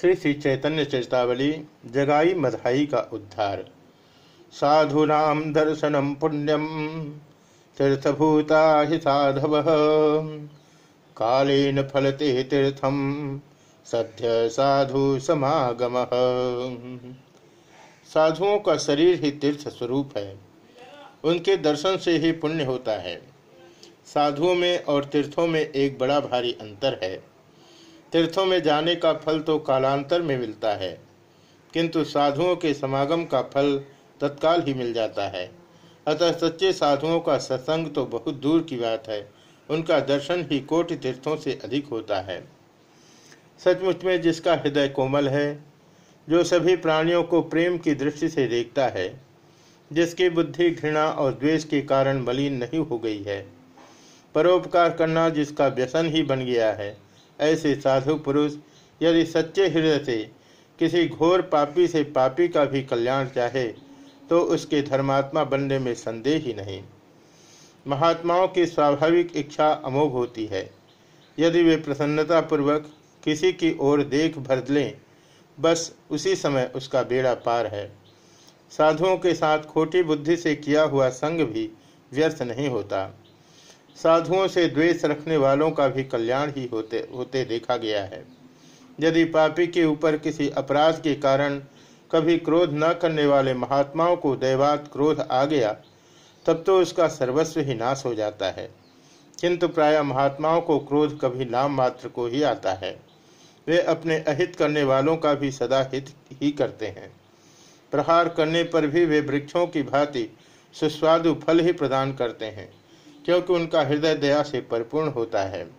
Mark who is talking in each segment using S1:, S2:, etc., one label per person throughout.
S1: श्री श्री चैतन्य चेतावली, जगाई मधाई का उद्धार। साधूनाम दर्शनम पुण्यम, तीर्थभूता हि साधव। कालेन फलते तीर्थम सद्य साधु समागम। साधुओं का शरीर ही तीर्थ स्वरूप है। उनके दर्शन से ही पुण्य होता है। साधुओं में और तीर्थों में एक बड़ा भारी अंतर है। तीर्थों में जाने का फल तो कालांतर में मिलता है, किंतु साधुओं के समागम का फल तत्काल ही मिल जाता है। अतः सच्चे साधुओं का सत्संग तो बहुत दूर की बात है, उनका दर्शन ही कोटि तीर्थों से अधिक होता है। सचमुच में जिसका हृदय कोमल है, जो सभी प्राणियों को प्रेम की दृष्टि से देखता है, जिसकी बुद्धि, घृणा और द्वेष के कारण मलिन नहीं हो गई है, परोपकार करना जिसका व्यसन ही बन गया है ऐसे साधु पुरुष यदि सच्चे हृदय से किसी घोर पापी से पापी का भी कल्याण चाहे तो उसके धर्मात्मा बनने में संदेह ही नहीं। महात्माओं की स्वाभाविक इच्छा अमोघ होती है। यदि वे प्रसन्नतापूर्वक किसी की ओर देख भर लें, बस उसी समय उसका बेड़ा पार है। साधुओं के साथ खोटी बुद्धि से किया हुआ संग भी व्यर्थ नहीं होता। साधुओं से द्वेष रखने वालों का भी कल्याण ही होते होते देखा गया है। यदि पापी के ऊपर किसी अपराध के कारण कभी क्रोध न करने वाले महात्माओं को दैवात क्रोध आ गया, तब तो उसका सर्वस्व ही नाश हो जाता है। किंतु प्राय महात्माओं को क्रोध कभी नाम मात्र को ही आता है। वे अपने अहित करने वालों का भी सदा हित ही करते हैं। प्रहार करने पर भी वे वृक्षों की भांति सुस्वादु फल ही प्रदान करते हैं। क्योंकि उनका हृदय दया से परिपूर्ण होता है।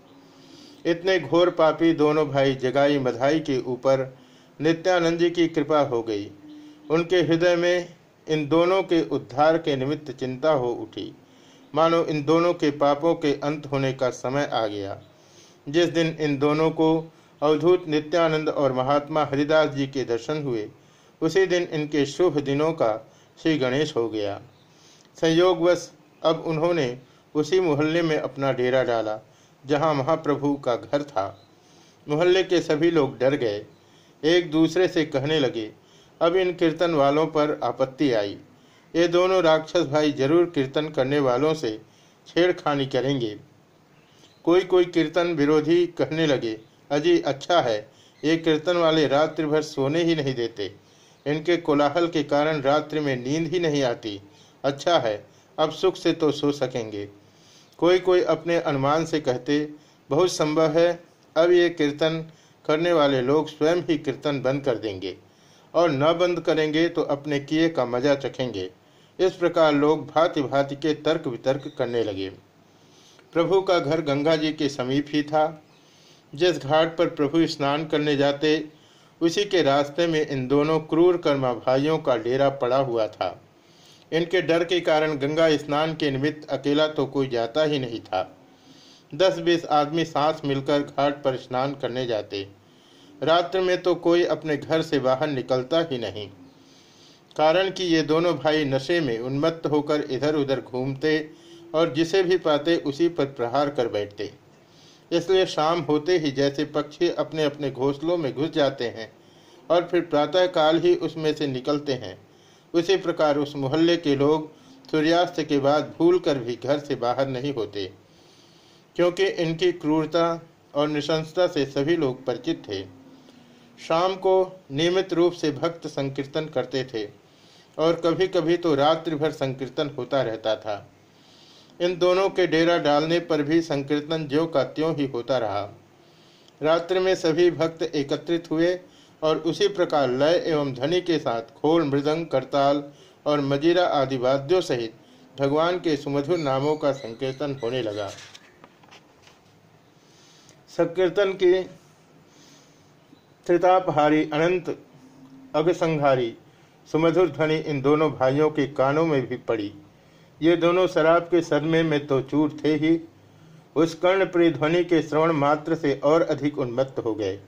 S1: इतने घोर पापी दोनों भाई जगाई मधाई के ऊपर नित्यानंद जी की कृपा हो गई। उनके हृदय में इन दोनों के उद्धार के निमित्त चिंता हो उठी। मानो इन दोनों के पापों के अंत होने का समय आ गया। जिस दिन इन दोनों को अवधूत नित्यानंद और महात्मा हरिदास जी के दर्शन हुए, उसी दिन इनके शुभ दिनों का श्री गणेश हो गया। संयोगवश अब उन्होंने उसी मोहल्ले में अपना डेरा डाला, जहाँ महाप्रभु का घर था। मोहल्ले के सभी लोग डर गए। एक दूसरे से कहने लगे, अब इन कीर्तन वालों पर आपत्ति आई। ये दोनों राक्षस भाई ज़रूर कीर्तन करने वालों से छेड़खानी करेंगे कोई कोई कीर्तन विरोधी कहने लगे, अजी अच्छा है। ये कीर्तन वाले रात्रि भर सोने ही नहीं देते। इनके कोलाहल के कारण रात्रि में नींद ही नहीं आती। अच्छा है, अब सुख से तो सो सकेंगे। कोई कोई अपने अनुमान से कहते, बहुत संभव है, अब ये कीर्तन करने वाले लोग स्वयं ही कीर्तन बंद कर देंगे और न बंद करेंगे तो अपने किए का मज़ा चखेंगे। इस प्रकार लोग भांति भांति के तर्क वितर्क करने लगे। प्रभु का घर गंगा जी के समीप ही था। जिस घाट पर प्रभु स्नान करने जाते, उसी के रास्ते में इन दोनों क्रूर कर्मा भाइयों का डेरा पड़ा हुआ था। इनके डर के कारण गंगा स्नान के निमित्त अकेला तो कोई जाता ही नहीं था। दस बीस आदमी सांस मिलकर घाट पर स्नान करने जाते। रात्र में तो कोई अपने घर से बाहर निकलता ही नहीं। कारण कि ये दोनों भाई नशे में उन्मत्त होकर इधर उधर घूमते और जिसे भी पाते उसी पर प्रहार कर बैठते। इसलिए शाम होते ही जैसे पक्षी अपने अपने घोंसलों में घुस जाते हैं और फिर प्रातःकाल ही उसमें से निकलते हैं। उसी प्रकार उस मोहल्ले के लोग सूर्यास्त के बाद भूल कर भी घर से बाहर नहीं होते, क्योंकि इनकी क्रूरता और निशंसता से सभी लोग परिचित थे। शाम को नियमित रूप से भक्त संकीर्तन करते थे और कभी कभी तो रात्रि भर संकीर्तन होता रहता था। इन दोनों के डेरा डालने पर भी संकीर्तन ज्यो का त्यों ही होता रहा। रात्रि में सभी भक्त एकत्रित हुए और उसी प्रकार लय एवं ध्वनि के साथ खोल मृदंग, करताल और मजीरा आदि वाद्यों सहित भगवान के सुमधुर नामों का संकीर्तन होने लगा। संकीर्तन के त्रितापहारी, अनंत अगसंहारी सुमधुर ध्वनि इन दोनों भाइयों के कानों में भी पड़ी। ये दोनों शराब के सदमे में तो चूर थे ही। उस कर्णप्रिय ध्वनि के श्रवण मात्र से और अधिक उन्मत्त हो गए।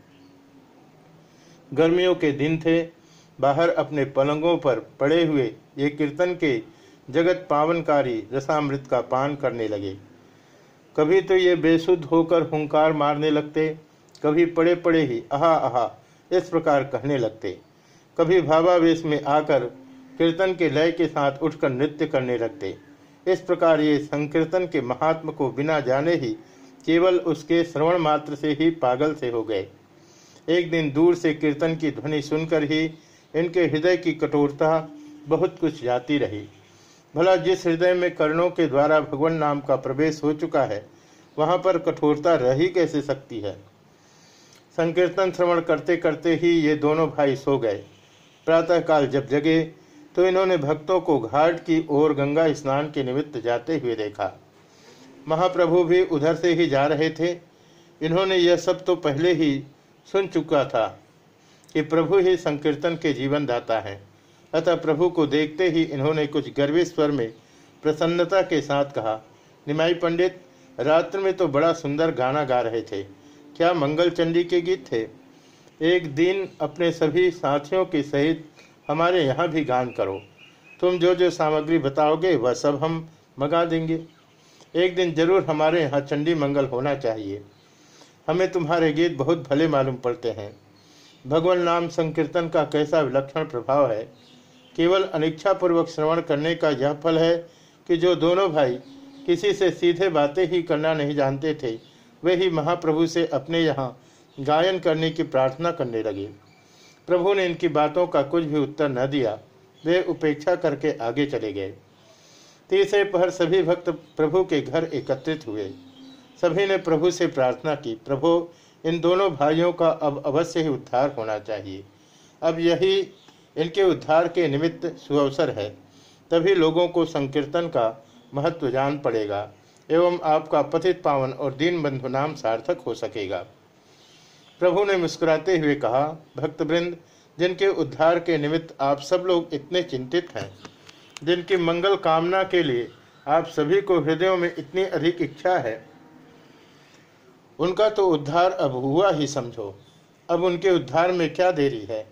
S1: गर्मियों के दिन थे। बाहर अपने पलंगों पर पड़े हुए ये कीर्तन के जगत पावनकारी रसामृत का पान करने लगे। कभी तो ये बेसुध होकर हुंकार मारने लगते, कभी पड़े पड़े ही आहा आहा इस प्रकार कहने लगते। कभी भावावेश में आकर कीर्तन के लय के साथ उठकर नृत्य करने लगते। इस प्रकार ये संकीर्तन के महात्म को बिना जाने ही केवल उसके श्रवण मात्र से ही पागल से हो गए। एक दिन दूर से कीर्तन की ध्वनि सुनकर ही इनके हृदय की कठोरता बहुत कुछ जाती रही। भला जिस हृदय में कर्णों के द्वारा भगवान नाम का प्रवेश हो चुका है, वहाँ पर कठोरता रह ही कैसे सकती है? संकीर्तन श्रवण करते करते ही ये दोनों भाई सो गए। प्रातःकाल जब जगे तो इन्होंने भक्तों को घाट की ओर गंगा स्नान के निमित्त जाते हुए देखा। महाप्रभु भी उधर से ही जा रहे थे। इन्होंने यह सब तो पहले ही सुन चुका था कि प्रभु ही संकीर्तन के जीवन दाता है। अतः प्रभु को देखते ही इन्होंने कुछ गर्वित स्वर में प्रसन्नता के साथ कहा, निमाई पंडित, रात्र में तो बड़ा सुंदर गाना गा रहे थे। क्या मंगल चंडी के गीत थे? एक दिन अपने सभी साथियों के सहित हमारे यहाँ भी गान करो। तुम जो जो सामग्री बताओगे, वह सब हम मंगा देंगे। एक दिन ज़रूर हमारे यहाँ चंडी मंगल होना चाहिए। हमें तुम्हारे गीत बहुत भले मालूम पड़ते हैं। भगवान नाम संकीर्तन का कैसा विलक्षण प्रभाव है। केवल अनिच्छापूर्वक श्रवण करने का यह फल है कि जो दोनों भाई किसी से सीधे बातें ही करना नहीं जानते थे, वे ही महाप्रभु से अपने यहाँ गायन करने की प्रार्थना करने लगे। प्रभु ने इनकी बातों का कुछ भी उत्तर न दिया। वे उपेक्षा करके आगे चले गए। तीसरे पहर सभी भक्त प्रभु के घर एकत्रित हुए। सभी ने प्रभु से प्रार्थना की, प्रभु, इन दोनों भाइयों का अब अवश्य ही उद्धार होना चाहिए। अब यही इनके उद्धार के निमित्त सुअवसर है। तभी लोगों को संकीर्तन का महत्व जान पड़ेगा एवं आपका पतित पावन और दीन बंधु नाम सार्थक हो सकेगा। प्रभु ने मुस्कुराते हुए कहा, भक्तवृंद, जिनके उद्धार के निमित्त आप सब लोग इतने चिंतित हैं, जिनकी मंगल कामना के लिए आप सभी को हृदयों में इतनी अधिक इच्छा है उनका तो उद्धार अब हुआ ही समझो। अब उनके उद्धार में क्या देरी है?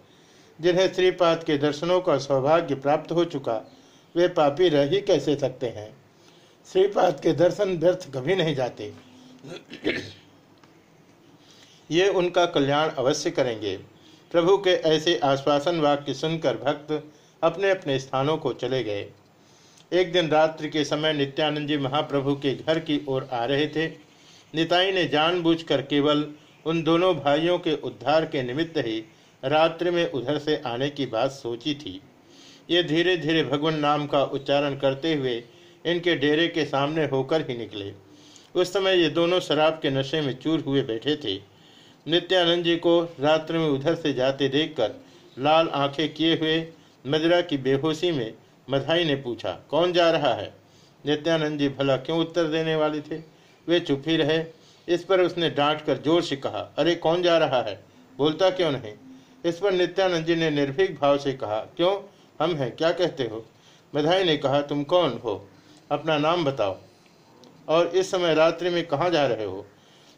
S1: जिन्हें श्रीपाद के दर्शनों का सौभाग्य प्राप्त हो चुका, वे पापी रह ही कैसे सकते हैं? श्रीपाद के दर्शन व्यर्थ कभी नहीं जाते। ये उनका कल्याण अवश्य करेंगे। प्रभु के ऐसे आश्वासन वाक्य सुनकर भक्त अपने अपने स्थानों को चले गए। एक दिन रात्रि के समय नित्यानंद जी महाप्रभु के घर की ओर आ रहे थे। निताई ने जानबूझकर केवल उन दोनों भाइयों के उद्धार के निमित्त ही रात्रि में उधर से आने की बात सोची थी। ये धीरे धीरे भगवान नाम का उच्चारण करते हुए इनके डेरे के सामने होकर ही निकले। उस समय ये दोनों शराब के नशे में चूर हुए बैठे थे। नित्यानंद जी को रात्र में उधर से जाते देखकर लाल आँखें किए हुए मदरा की बेहोशी में मधाई ने पूछा, कौन जा रहा है? नित्यानंद जी भला क्यों उत्तर देने वाले थे? वे चुप ही रहे। इस पर उसने डांट कर ज़ोर से कहा, अरे, कौन जा रहा है? बोलता क्यों नहीं? इस पर नित्यानंद जी ने निर्भीक भाव से कहा, क्यों? हम हैं, क्या कहते हो? मधाई ने कहा, तुम कौन हो? अपना नाम बताओ। और इस समय रात्रि में कहाँ जा रहे हो?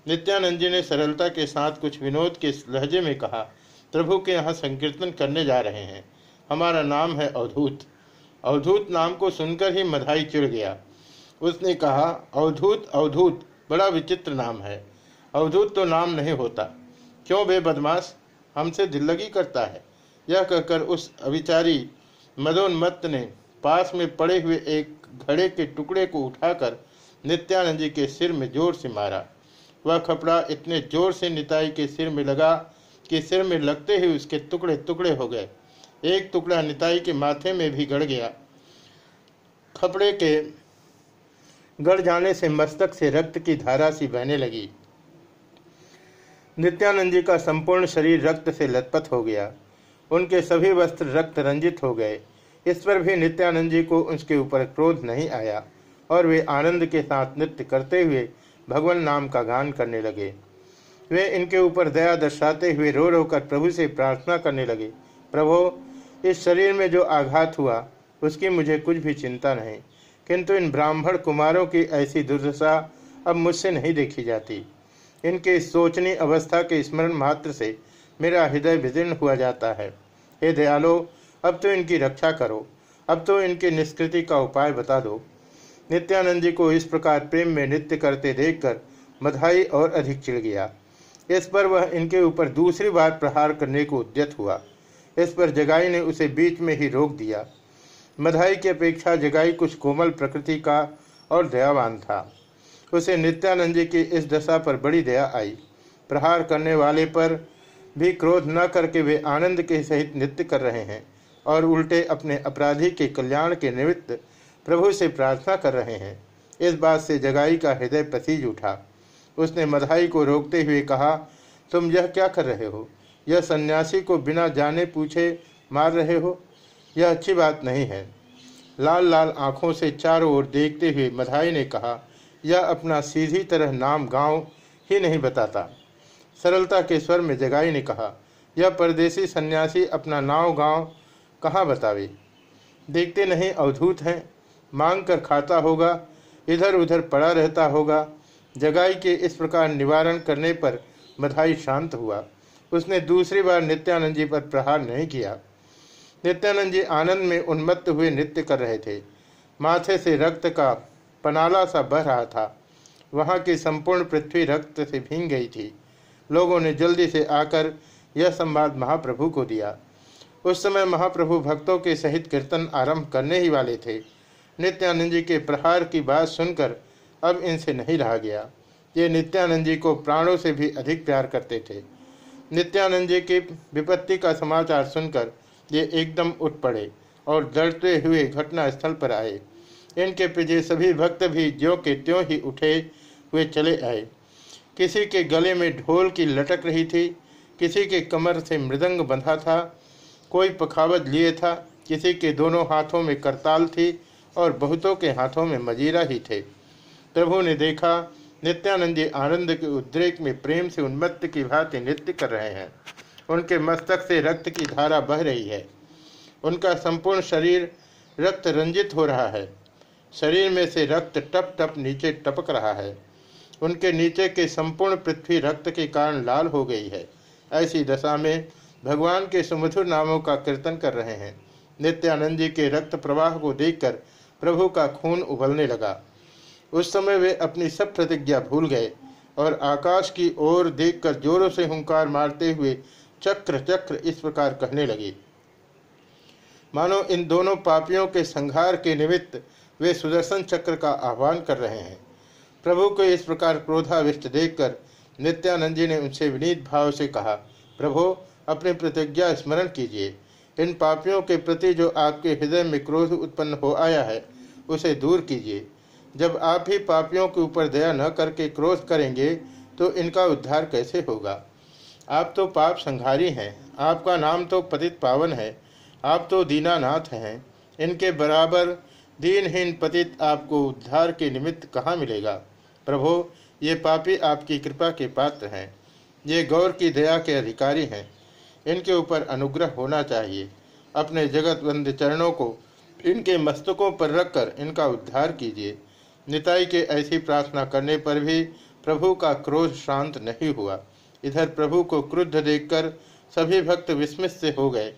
S1: नित्यानंद जी ने सरलता के साथ कुछ विनोद के लहजे में कहा, प्रभु के यहाँ संकीर्तन करने जा रहे हैं। हमारा नाम है अवधूत। अवधूत नाम को सुनकर ही मधाई चिड़ गया। उसने कहा, अवधूत अवधूत, बड़ा विचित्र नाम है। अवधूत तो नाम नहीं होता। क्यों बे बदमाश? हमसे दिल लगी करता है। यह कहकर उस अविचारी मदोन्मत्त ने पास में पड़े हुए एक घड़े के टुकड़े को उठाकर नित्यानंद जी के सिर में ज़ोर से मारा। वह खपड़ा इतने ज़ोर से निताई के सिर में लगा कि सिर में लगते ही उसके टुकड़े टुकड़े हो गए। एक टुकड़ा निताई के माथे में भी गड़ गया। खपड़े के गड़ जाने से मस्तक से रक्त की धारा सी बहने लगी। नित्यानंद जी का संपूर्ण शरीर रक्त से लथपथ हो गया। उनके सभी वस्त्र रक्त रंजित हो गए। इस पर भी नित्यानंद जी को उसके ऊपर क्रोध नहीं आया और वे आनंद के साथ नृत्य करते हुए भगवान नाम का गान करने लगे। वे इनके ऊपर दया दर्शाते हुए रो रो कर प्रभु से प्रार्थना करने लगे, प्रभो, इस शरीर में जो आघात हुआ, उसकी मुझे कुछ भी चिंता नहीं। किंतु इन ब्राह्मण कुमारों की ऐसी दुर्दशा अब मुझसे नहीं देखी जाती। इनके सोचनी अवस्था के स्मरण मात्र से मेरा हृदय विदीर्ण हुआ जाता है। हे दयालो, अब तो इनकी रक्षा करो। अब तो इनकी निष्कृति का उपाय बता दो। नित्यानंद जी को इस प्रकार प्रेम में नृत्य करते देखकर मधाई और अधिक चिड़ गया। इस पर वह इनके ऊपर दूसरी बार प्रहार करने को उद्यत हुआ। इस पर जगाई ने उसे बीच में ही रोक दिया। मधाई की अपेक्षा जगाई कुछ कोमल प्रकृति का और दयावान था। उसे नित्यानंद जी की इस दशा पर बड़ी दया आई। प्रहार करने वाले पर भी क्रोध न करके वे आनंद के सहित नृत्य कर रहे हैं और उल्टे अपने अपराधी के कल्याण के निमित्त प्रभु से प्रार्थना कर रहे हैं। इस बात से जगाई का हृदय पसीज उठा। उसने मधाई को रोकते हुए कहा, तुम यह क्या कर रहे हो? यह सन्यासी को बिना जाने पूछे मार रहे हो? यह अच्छी बात नहीं है। लाल लाल आँखों से चारों ओर देखते हुए मधाई ने कहा, यह अपना सीधी तरह नाम गाँव ही नहीं बताता। सरलता के स्वर में जगाई ने कहा, यह परदेसी सन्यासी अपना नाव गाँव कहाँ बतावे? देखते नहीं अवधूत हैं। मांग कर खाता होगा, इधर उधर पड़ा रहता होगा। जगाई के इस प्रकार निवारण करने पर मधाई शांत हुआ। उसने दूसरी बार नित्यानंद जी पर प्रहार नहीं किया। नित्यानंद जी आनंद में उन्मत्त हुए नृत्य कर रहे थे। माथे से रक्त का पनाला सा बह रहा था। वहाँ की संपूर्ण पृथ्वी रक्त से भींग गई थी। लोगों ने जल्दी से आकर यह संवाद महाप्रभु को दिया। उस समय महाप्रभु भक्तों के सहित कीर्तन आरंभ करने ही वाले थे। नित्यानंद जी के प्रहार की बात सुनकर अब इनसे नहीं रहा गया। ये नित्यानंद जी को प्राणों से भी अधिक प्यार करते थे। नित्यानंद जी की विपत्ति का समाचार सुनकर ये एकदम उठ पड़े और डरते हुए घटना स्थल पर आए। इनके पीछे सभी भक्त भी ज्यो के त्यों ही उठे हुए चले आए। किसी के गले में ढोल की लटक रही थी, किसी के कमर से मृदंग बंधा था, कोई पखावत लिए था, किसी के दोनों हाथों में करताल थी और बहुतों के हाथों में मजीरा ही थे। प्रभु ने देखा, नित्यानंद जी आनंद के उद्रेक में प्रेम से उन्मत्त की भांति नृत्य कर रहे हैं। उनके मस्तक से रक्त की धारा बह रही है। उनका संपूर्ण शरीर रक्त रंजित हो रहा है। शरीर में से रक्त टप टप नीचे टपक रहा है। उनके नीचे के संपूर्ण पृथ्वी रक्त के कारण लाल हो गई है। ऐसी दशा में भगवान के सुमधुर नामों का कीर्तन कर रहे हैं। नित्यानंद जी के रक्त प्रवाह को देखकर प्रभु का खून उबलने लगा। उस समय वे अपनी सब प्रतिज्ञा भूल गए और आकाश की ओर देखकर जोरों से हुंकार मारते हुए चक्र चक्र इस प्रकार कहने लगे। मानो इन दोनों पापियों के संहार के निमित्त वे सुदर्शन चक्र का आह्वान कर रहे हैं। प्रभु को इस प्रकार क्रोधाविष्ट देखकर नित्यानंद जी ने उनसे विनीत भाव से कहा, प्रभु, अपनी प्रतिज्ञा स्मरण कीजिए। इन पापियों के प्रति जो आपके हृदय में क्रोध उत्पन्न हो आया है, उसे दूर कीजिए। जब आप ही पापियों के ऊपर दया न करके क्रोध करेंगे तो इनका उद्धार कैसे होगा? आप तो पाप संघारी हैं, आपका नाम तो पतित पावन है, आप तो दीनानाथ हैं। इनके बराबर दीनहीन पतित आपको उद्धार के निमित्त कहाँ मिलेगा? प्रभो, ये पापी आपकी कृपा के पात्र हैं। ये गौर की दया के अधिकारी हैं। इनके ऊपर अनुग्रह होना चाहिए। अपने जगत बंद चरणों को इनके मस्तकों पर रखकर इनका उद्धार कीजिए। निताई के ऐसी प्रार्थना करने पर भी प्रभु का क्रोध शांत नहीं हुआ। इधर प्रभु को क्रुद्ध देखकर सभी भक्त विस्मित से हो गए।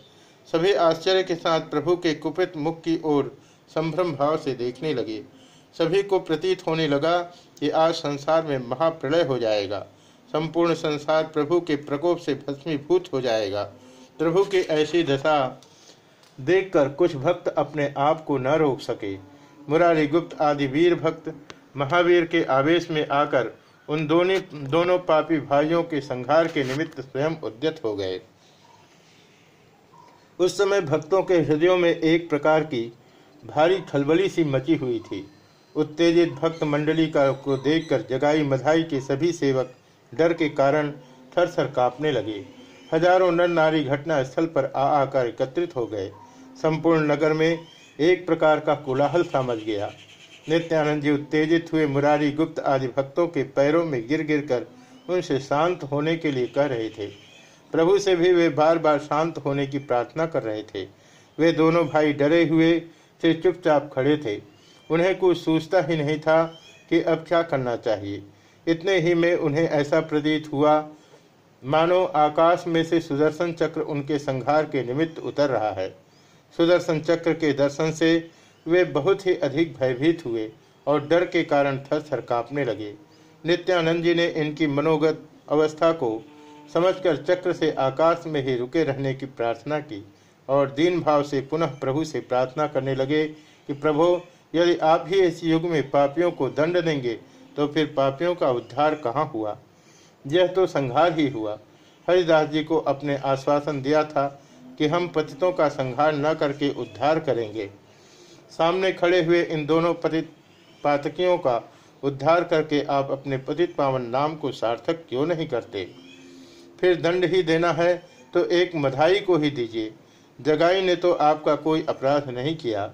S1: सभी आश्चर्य के साथ प्रभु के कुपित मुख की ओर संभ्रम भाव से देखने लगे। सभी को प्रतीत होने लगा कि आज संसार में महाप्रलय हो जाएगा। संपूर्ण संसार प्रभु के प्रकोप से भस्मीभूत हो जाएगा। प्रभु की ऐसी दशा देखकर कुछ भक्त अपने आप को न रोक सके। मुरारी गुप्त आदि वीर भक्त महावीर के आवेश में आकर उन दोनों दोनों पापी भाइयों के संहार के निमित्त स्वयं उद्यत हो गए। उस समय भक्तों के हृदयों में एक प्रकार की भारी खलबली सी मची हुई थी। उत्तेजित भक्त मंडली का, को देखकर जगाई मधाई के सभी सेवक डर के कारण थर थर कांपने लगे। हज़ारों नर नारी घटना स्थल पर आ आकर एकत्रित हो गए। संपूर्ण नगर में एक प्रकार का कोलाहल समझ गया। नित्यानंद जी उत्तेजित हुए। मुरारी गुप्त आदि भक्तों के पैरों में गिर गिर कर उनसे शांत होने के लिए कह रहे थे। प्रभु से भी वे बार बार शांत होने की प्रार्थना कर रहे थे। वे दोनों भाई डरे हुए से चुपचाप खड़े थे। उन्हें कुछ सोचता ही नहीं था कि अब क्या करना चाहिए। इतने ही में उन्हें ऐसा प्रतीत हुआ, मानो आकाश में से सुदर्शन चक्र उनके संहार के निमित्त उतर रहा है। सुदर्शन चक्र के दर्शन से वे बहुत ही अधिक भयभीत हुए और डर के कारण थर थर कांपने लगे। नित्यानंद जी ने इनकी मनोगत अवस्था को समझकर चक्र से आकाश में ही रुके रहने की प्रार्थना की और दीन भाव से पुनः प्रभु से प्रार्थना करने लगे कि, प्रभु, यदि आप ही इस युग में पापियों को दंड देंगे तो फिर पापियों का उद्धार कहाँ हुआ? यह तो संहार ही हुआ। हरिदास जी को अपने आश्वासन दिया था कि हम पतितों का संहार न करके उद्धार करेंगे। सामने खड़े हुए इन दोनों पतित पातकियों का उद्धार करके आप अपने पतित पावन नाम को सार्थक क्यों नहीं करते? फिर दंड ही देना है तो एक मधाई को ही दीजिए। जगाई ने तो आपका कोई अपराध नहीं किया।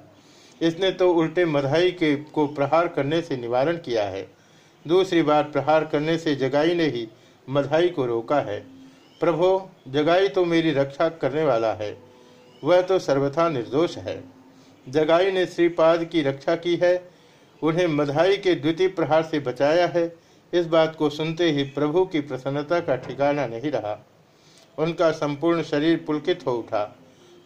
S1: इसने तो उल्टे मधाई के को प्रहार करने से निवारण किया है। दूसरी बार प्रहार करने से जगाई ने ही मधाई को रोका है। प्रभो, जगाई तो मेरी रक्षा करने वाला है। वह तो सर्वथा निर्दोष है। जगाई ने श्रीपाद की रक्षा की है, उन्हें मधाई के द्वितीय प्रहार से बचाया है। इस बात को सुनते ही प्रभु की प्रसन्नता का ठिकाना नहीं रहा। उनका संपूर्ण शरीर पुलकित हो उठा।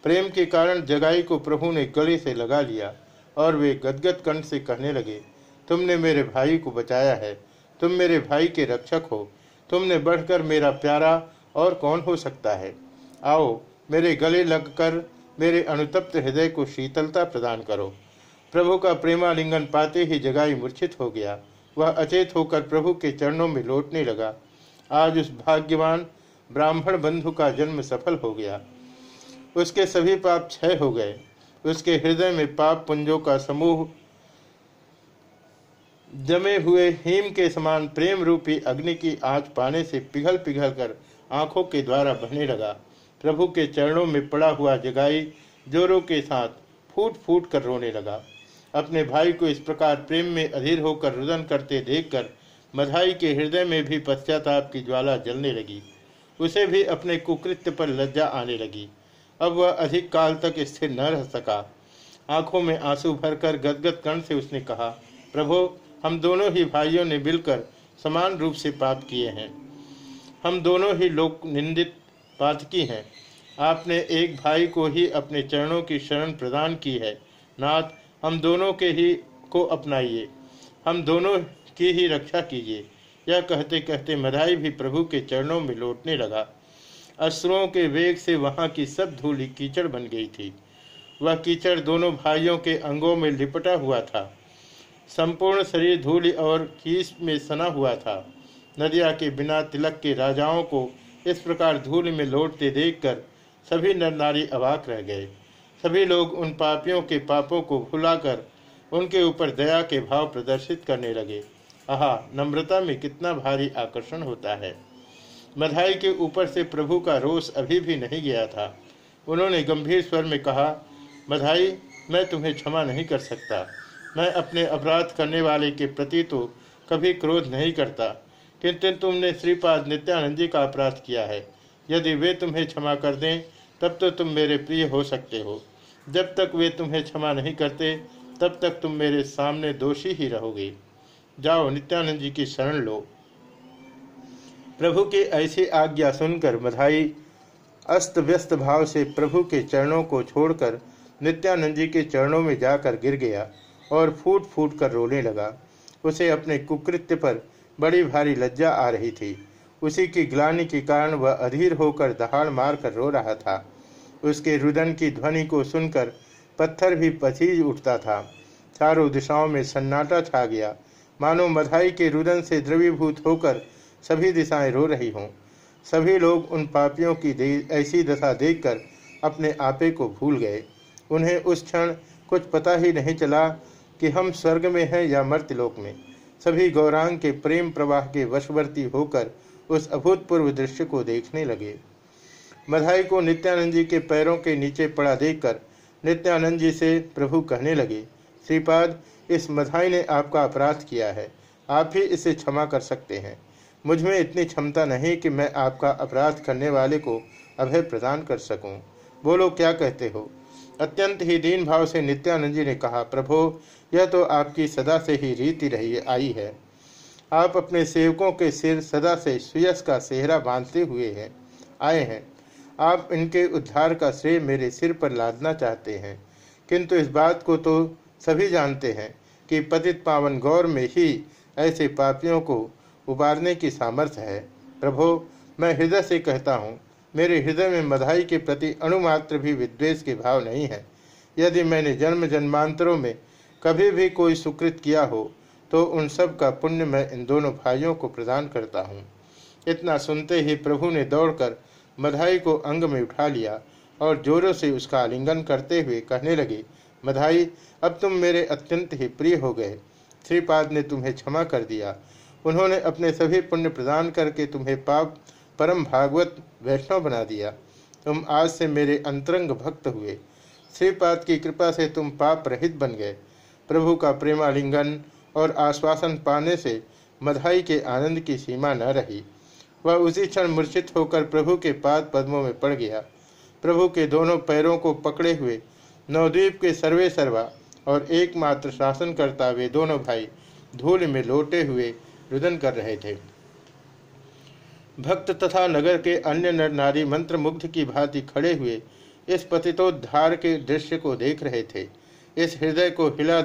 S1: प्रेम के कारण जगाई को प्रभु ने गले से लगा लिया और वे गदगद कंठ से कहने लगे, तुमने मेरे भाई को बचाया है। तुम मेरे भाई के रक्षक हो। तुमने बढ़कर मेरा प्यारा और कौन हो सकता है? आओ, मेरे गले लगकर मेरे अनुतप्त हृदय को शीतलता प्रदान करो। प्रभु का प्रेमालिंगन पाते ही जगाई मूर्छित हो गया। वह अचेत होकर प्रभु के चरणों में लौटने लगा। आज उस भाग्यवान ब्राह्मण बंधु का जन्म सफल हो गया। उसके सभी पाप क्षय हो गए। उसके हृदय में पाप पुंजों का समूह जमे हुए हिम के समान प्रेम रूपी अग्नि की आँच पाने से पिघल पिघल कर आँखों के द्वारा बहने लगा। प्रभु के चरणों में पड़ा हुआ जगाई जोरों के साथ फूट फूट कर रोने लगा। अपने भाई को इस प्रकार प्रेम में अधीर होकर रुदन करते देखकर मधाई के हृदय में भी पश्चाताप की ज्वाला जलने लगी। उसे भी अपने कुकृत्य पर लज्जा आने लगी। अब वह अधिक काल तक स्थिर न रह सका। आँखों में आँसू भरकर गदगद कर्ण से उसने कहा, प्रभो, हम दोनों ही भाइयों ने मिलकर समान रूप से पाप किए हैं। हम दोनों ही लोक निंदित पातकी हैं। आपने एक भाई को ही अपने चरणों की शरण प्रदान की है। नाथ, हम दोनों के ही को अपनाइए। हम दोनों की ही रक्षा कीजिए। यह कहते कहते मधाई भी प्रभु के चरणों में लौटने लगा। अश्रुओं के वेग से वहाँ की सब धूली कीचड़ बन गई थी। वह कीचड़ दोनों भाइयों के अंगों में लिपटा हुआ था। संपूर्ण शरीर धूल और कीस में सना हुआ था। नदिया के बिना तिलक के राजाओं को इस प्रकार धूल में लौटते देखकर सभी नर नारी अवाक रह गए। सभी लोग उन पापियों के पापों को भुलाकर उनके ऊपर दया के भाव प्रदर्शित करने लगे। आहा, नम्रता में कितना भारी आकर्षण होता है। मधाई के ऊपर से प्रभु का रोष अभी भी नहीं गया था। उन्होंने गंभीर स्वर में कहा, मधाई, मैं तुम्हें क्षमा नहीं कर सकता। मैं अपने अपराध करने वाले के प्रति तो कभी क्रोध नहीं करता। किंतु तुमने श्रीपाद नित्यानंद जी का अपराध किया है। यदि वे तुम्हें क्षमा कर दें, तब तो तुम मेरे प्रिय हो सकते हो। जब तक वे तुम्हें क्षमा नहीं करते, तब तक तुम मेरे सामने दोषी ही रहोगे। जाओ, नित्यानंद जी की शरण लो। प्रभु की ऐसी आज्ञा सुनकर मधाई अस्त व्यस्त भाव से प्रभु के चरणों को छोड़कर नित्यानंद जी के चरणों में जाकर गिर गया और फूट फूट कर रोने लगा। उसे अपने कुकृत्य पर बड़ी भारी लज्जा आ रही थी। उसी की ग्लानि के कारण वह अधीर होकर दहाड़ मार कर रो रहा था। उसके रुदन की ध्वनि को सुनकर पत्थर भी पसीज उठता था। चारों दिशाओं में सन्नाटा छा गया। मानो मधाई के रुदन से द्रवीभूत होकर सभी दिशाएँ रो रही हों। सभी लोग उन पापियों की ऐसी दशा देखकर अपने आपे को भूल गए। उन्हें उस क्षण कुछ पता ही नहीं चला कि हम स्वर्ग में हैं या मर्त्यलोक में। सभी गौरांग के प्रेम प्रवाह के वशवर्ती होकर उस अभूतपूर्व दृश्य को देखने लगे। मधाई को नित्यानंद जी के पैरों के नीचे पड़ा देखकर नित्यानंद जी से प्रभु कहने लगे, श्रीपाद, इस मधाई ने आपका अपराध किया है। आप ही इसे क्षमा कर सकते हैं। मुझमें इतनी क्षमता नहीं कि मैं आपका अपराध करने वाले को अभय प्रदान कर सकूँ। बोलो, क्या कहते हो? अत्यंत ही दीन भाव से नित्यानंद जी ने कहा, प्रभो, यह तो आपकी सदा से ही रीति रही आई है। आप अपने सेवकों के सिर सदा से सुयस का सेहरा बांधते हुए हैं, आए हैं। आप इनके उद्धार का श्रेय मेरे सिर पर लादना चाहते हैं। किंतु इस बात को तो सभी जानते हैं कि पतित पावन गौर में ही ऐसे पापियों को उबारने की सामर्थ्य है। प्रभो, मैं हृदय से कहता हूँ मेरे हृदय में मधाई के प्रति अणुमात्र भी विद्वेष के भाव नहीं है। यदि मैंने जन्म जन्मांतरों में कभी भी कोई सुकृत किया हो तो उन सब का पुण्य मैं इन दोनों भाइयों को प्रदान करता हूँ। इतना सुनते ही प्रभु ने दौड़कर मधाई को अंग में उठा लिया और जोरों से उसका आलिंगन करते हुए कहने लगे, मधाई, अब तुम मेरे अत्यंत ही प्रिय हो गए। श्रीपाद ने तुम्हें क्षमा कर दिया। उन्होंने अपने सभी पुण्य प्रदान करके तुम्हें पाप परम भागवत वैष्णव बना दिया। तुम आज से मेरे अंतरंग भक्त हुए। श्रीपाद की कृपा से तुम पाप रहित बन गए। प्रभु का प्रेमालिंगन और आश्वासन पाने से मधाई के आनंद की सीमा न रही। वह उसी क्षण मूर्छित होकर प्रभु के पाद पद्मों में पड़ गया। प्रभु के दोनों पैरों को पकड़े हुए नवद्वीप के सर्वे सर्वा और एकमात्र शासन करता वे दोनों भाई धूल में लोटे हुए रुदन कर रहे थे। भक्त तथा नगर के अन्य नर नारी मंत्र मुग्ध की भांति खड़े हुए इस पतितोद्धार के दृश्य को देख रहे थे। इस हृदय को हिला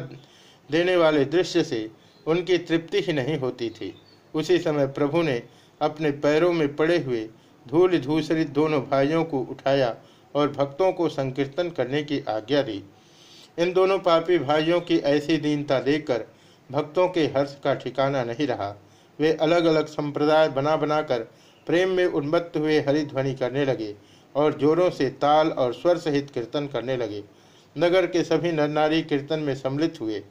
S1: देने वाले दृश्य से उनकी तृप्ति ही नहीं होती थी। उसी समय प्रभु ने अपने पैरों में पड़े हुए धूल धूसरित दोनों भाइयों को उठाया और भक्तों को संकीर्तन करने की आज्ञा दी। इन दोनों पापी भाइयों की ऐसी दीनता देखकर भक्तों के हर्ष का ठिकाना नहीं रहा। वे अलग अलग संप्रदाय बना बनाकर प्रेम में उन्मत्त हुए हरिध्वनि करने लगे और जोरों से ताल और स्वर सहित कीर्तन करने लगे। नगर के सभी नर नारी कीर्तन में सम्मिलित हुए।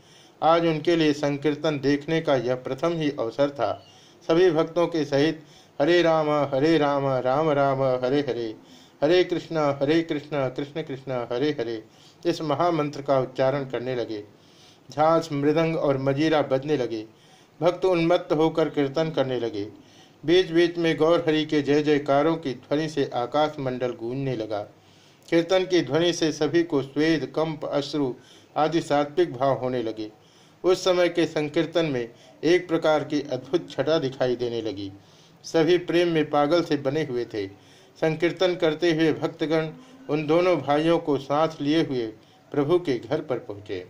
S1: आज उनके लिए संकीर्तन देखने का यह प्रथम ही अवसर था। सभी भक्तों के सहित हरे राम हरे राम राम राम, हरे हरे। हरे कृष्ण हरे कृष्ण कृष्ण कृष्ण, हरे हरे। इस महामंत्र का उच्चारण करने लगे। झांस, मृदंग और मजीरा बजने लगे। भक्त उन्मत्त होकर कीर्तन करने लगे। बीच बीच में गौर हरि के जय जयकारों की ध्वनि से आकाश मंडल गूंजने लगा। कीर्तन की ध्वनि से सभी को स्वेद, कंप, अश्रु आदि सात्विक भाव होने लगे। उस समय के संकीर्तन में एक प्रकार की अद्भुत छटा दिखाई देने लगी। सभी प्रेम में पागल से बने हुए थे। संकीर्तन करते हुए भक्तगण उन दोनों भाइयों को साथ लिए हुए प्रभु के घर पर पहुँचे।